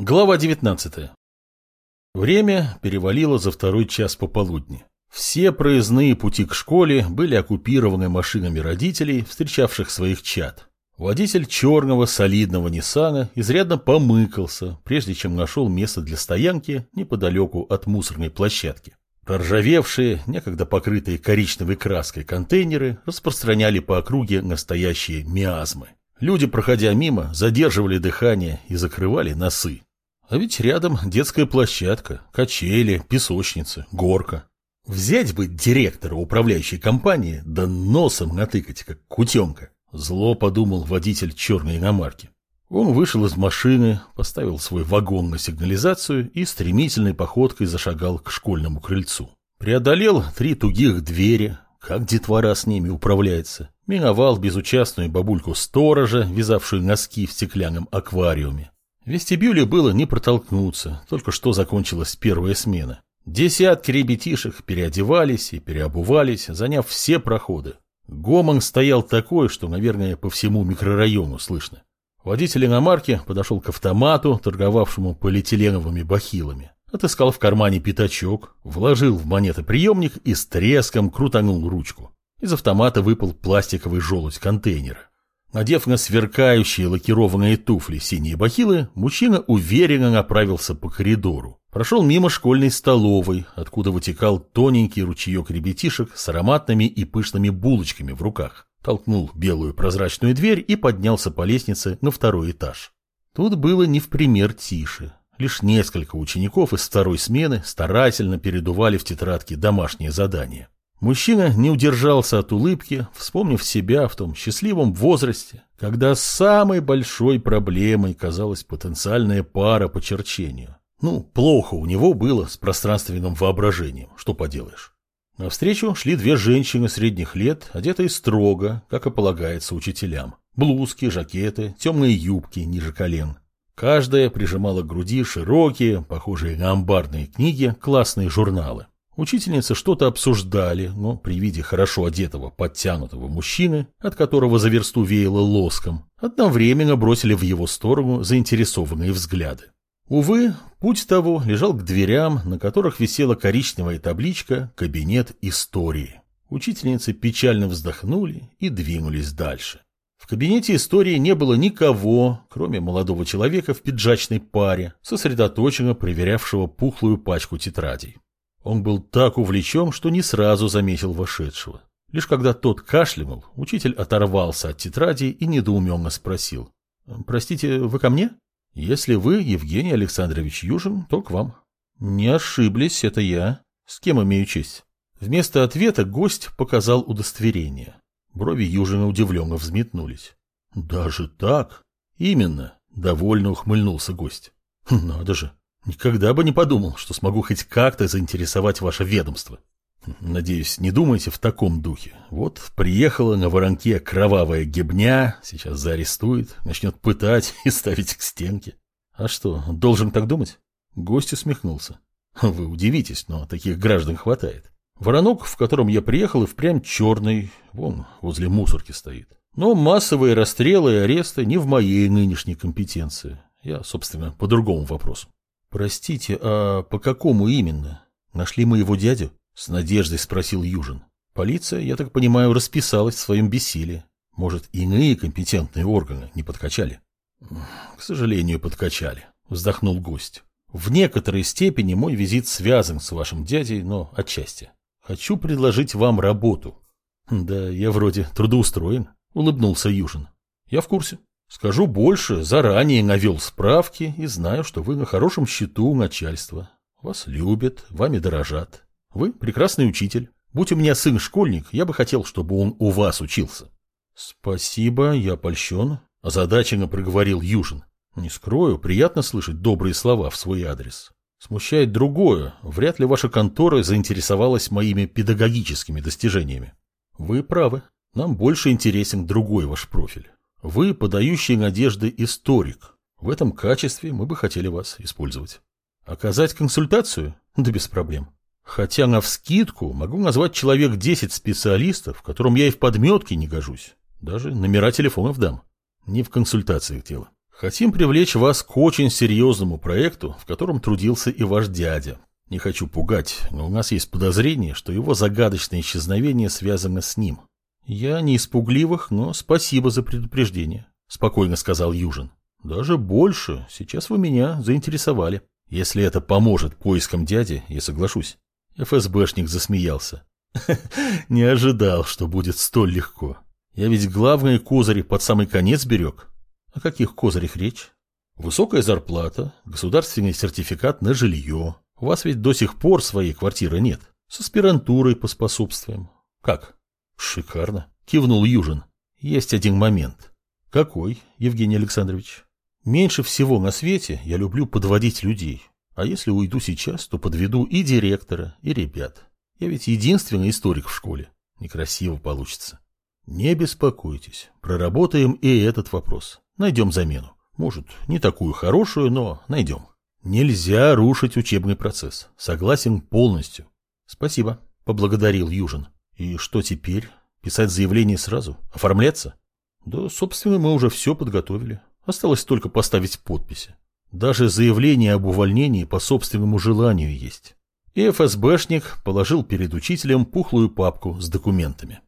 Глава 19. Время перевалило за второй час пополудни. Все проездные пути к школе были оккупированы машинами родителей, встречавших своих чад. Водитель черного солидного Ниссана изрядно помыкался, прежде чем нашел место для стоянки неподалеку от мусорной площадки. Проржавевшие, некогда покрытые коричневой краской контейнеры распространяли по округе настоящие миазмы. Люди, проходя мимо, задерживали дыхание и закрывали носы. А ведь рядом детская площадка, качели, песочница, горка. Взять бы директора управляющей компании, да носом натыкать, как кутенка. Зло подумал водитель черной иномарки. Он вышел из машины, поставил свой вагон на сигнализацию и стремительной походкой зашагал к школьному крыльцу. Преодолел три тугих двери, как детвора с ними управляется. Миновал безучастную бабульку сторожа, вязавшую носки в стеклянном аквариуме. Вестибюле было не протолкнуться, только что закончилась первая смена. Десятки ребятишек переодевались и переобувались, заняв все проходы. Гомон стоял такой, что, наверное, по всему микрорайону слышно. Водитель иномарки подошел к автомату, торговавшему полиэтиленовыми бахилами. Отыскал в кармане пятачок, вложил в монетоприемник и с треском крутанул ручку. Из автомата выпал пластиковый желудь контейнера. Надев на сверкающие лакированные туфли синие бахилы, мужчина уверенно направился по коридору. Прошел мимо школьной столовой, откуда вытекал тоненький ручеек ребятишек с ароматными и пышными булочками в руках. Толкнул белую прозрачную дверь и поднялся по лестнице на второй этаж. Тут было не в пример тише. Лишь несколько учеников из второй смены старательно передували в тетрадке домашние задания. Мужчина не удержался от улыбки, вспомнив себя в том счастливом возрасте, когда самой большой проблемой казалась потенциальная пара по черчению. Ну, плохо у него было с пространственным воображением, что поделаешь. Навстречу шли две женщины средних лет, одетые строго, как и полагается учителям. Блузки, жакеты, темные юбки ниже колен. Каждая прижимала к груди широкие, похожие на амбарные книги, классные журналы. Учительницы что-то обсуждали, но при виде хорошо одетого, подтянутого мужчины, от которого за версту веяло лоском, одновременно бросили в его сторону заинтересованные взгляды. Увы, путь того лежал к дверям, на которых висела коричневая табличка «Кабинет истории». Учительницы печально вздохнули и двинулись дальше. В кабинете истории не было никого, кроме молодого человека в пиджачной паре, сосредоточенно проверявшего пухлую пачку тетрадей. Он был так увлечен, что не сразу заметил вошедшего. Лишь когда тот кашлянул, учитель оторвался от тетради и недоуменно спросил. «Простите, вы ко мне?» «Если вы, Евгений Александрович Южин, то к вам». «Не ошиблись, это я. С кем имею честь?» Вместо ответа гость показал удостоверение. Брови Южина удивленно взметнулись. «Даже так?» «Именно», — довольно ухмыльнулся гость. «Надо же, Никогда бы не подумал, что смогу хоть как-то заинтересовать ваше ведомство. Надеюсь, не думайте в таком духе. Вот приехала на воронке кровавая гебня, сейчас заарестует, начнет пытать и ставить к стенке. А что, должен так думать? Гость усмехнулся. Вы удивитесь, но таких граждан хватает. Воронок, в котором я приехал, и впрямь черный, вон, возле мусорки стоит. Но массовые расстрелы и аресты не в моей нынешней компетенции. Я, собственно, по другому вопросу. «Простите, а по какому именно? Нашли мы его дядю?» — с надеждой спросил Южин. «Полиция, я так понимаю, расписалась в своем бессилии. Может, иные компетентные органы не подкачали?» «К сожалению, подкачали», — вздохнул гость. «В некоторой степени мой визит связан с вашим дядей, но отчасти. Хочу предложить вам работу». «Да, я вроде трудоустроен», — улыбнулся Южин. «Я в курсе. Скажу больше, заранее навел справки и знаю, что вы на хорошем счету у начальства. Вас любят, вами дорожат. Вы прекрасный учитель. Будь у меня сын-школьник, я бы хотел, чтобы он у вас учился. Спасибо, я польщен, озадаченно проговорил Южин. Не скрою, приятно слышать добрые слова в свой адрес. Смущает другое, вряд ли ваша контора заинтересовалась моими педагогическими достижениями. Вы правы, нам больше интересен другой ваш профиль. Вы подающий надежды историк. В этом качестве мы бы хотели вас использовать. Оказать консультацию? Да без проблем. Хотя навскидку могу назвать человек 10 специалистов, которым я и в подметке не гожусь. Даже номера телефонов дам. Не в консультациях дело. Хотим привлечь вас к очень серьезному проекту, в котором трудился и ваш дядя. Не хочу пугать, но у нас есть подозрение, что его загадочное исчезновение связано с ним. Я не из пугливых, но спасибо за предупреждение, спокойно сказал Южин. Даже больше, сейчас вы меня заинтересовали. Если это поможет поискам дяди, я соглашусь. ФСБшник засмеялся. Не ожидал, что будет столь легко. Я ведь главные козыри под самый конец берег. О каких козырях речь? Высокая зарплата, государственный сертификат на жилье. У вас ведь до сих пор своей квартиры нет. С аспирантурой поспособствуем. Как? Шикарно. Кивнул Южин. Есть один момент. Какой, Евгений Александрович? Меньше всего на свете я люблю подводить людей. А если уйду сейчас, то подведу и директора, и ребят. Я ведь единственный историк в школе. Некрасиво получится. Не беспокойтесь, проработаем и этот вопрос. Найдем замену. Может, не такую хорошую, но найдем. Нельзя рушить учебный процесс. Согласен полностью. Спасибо, поблагодарил Южин. И что теперь? Писать заявление сразу? Оформляться? Да, собственно, мы уже все подготовили. Осталось только поставить подписи. Даже заявление об увольнении по собственному желанию есть. И ФСБшник положил перед учителем пухлую папку с документами.